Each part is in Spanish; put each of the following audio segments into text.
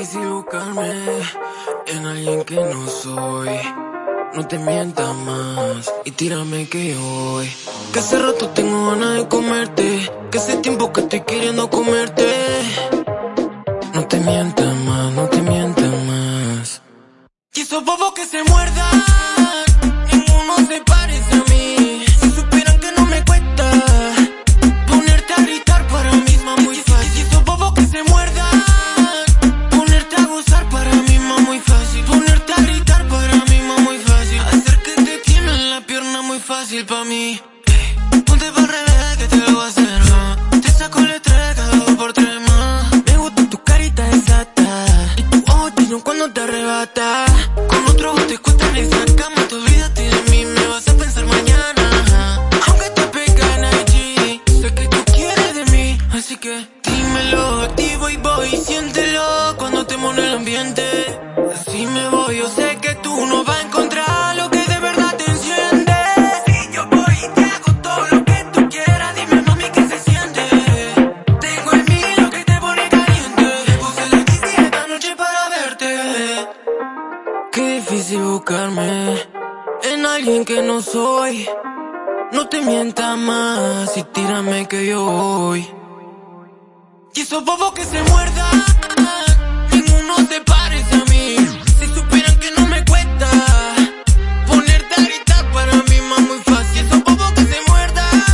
difícil buscarme en alguien que no soy. No te mientas más y tírame que hoy. Que hace rato tengo ganas de comerte. Que hace tiempo que estoy queriendo comerte. No te mientas más, no te mientas más. Y esos bobos que se muerdan. Fácil pa' mí. Ponte pa' revés que te lo voy a hacer más. Te saco el estrés cada dos por tres más. Me gusta tu carita exacta. Y tu ojo cuando te arrebata. Con otro te cuesta en esa cama. Te olvídate de mí, me vas a pensar mañana. Aunque te pega en IG, sé que tú quieres de mí. Así que dímelo, activo y voy. Siéntelo cuando te en el ambiente. En alguien que no soy. No te mientas más y tírame que yo voy. Y esos bobos que se muerdan, ninguno te parece a mí. Si supieran que no me cuesta ponerte a gritar para mí más muy fácil. Esos bobos que se muerdan,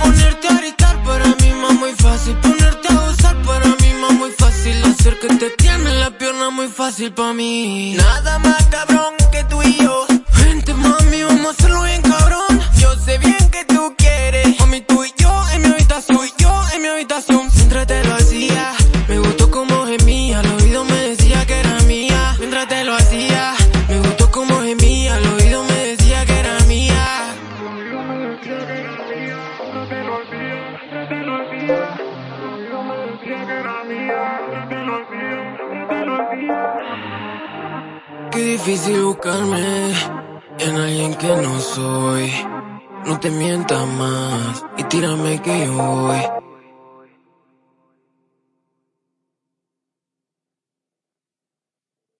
ponerte a gritar para mí más muy fácil. Ponerte a gozar para mí más muy fácil. Hacer que te tienen la pierna muy fácil para mí. Nada más cabrón Qué difícil buscarme en alguien que no soy. No te mientas más y tírame que yo voy.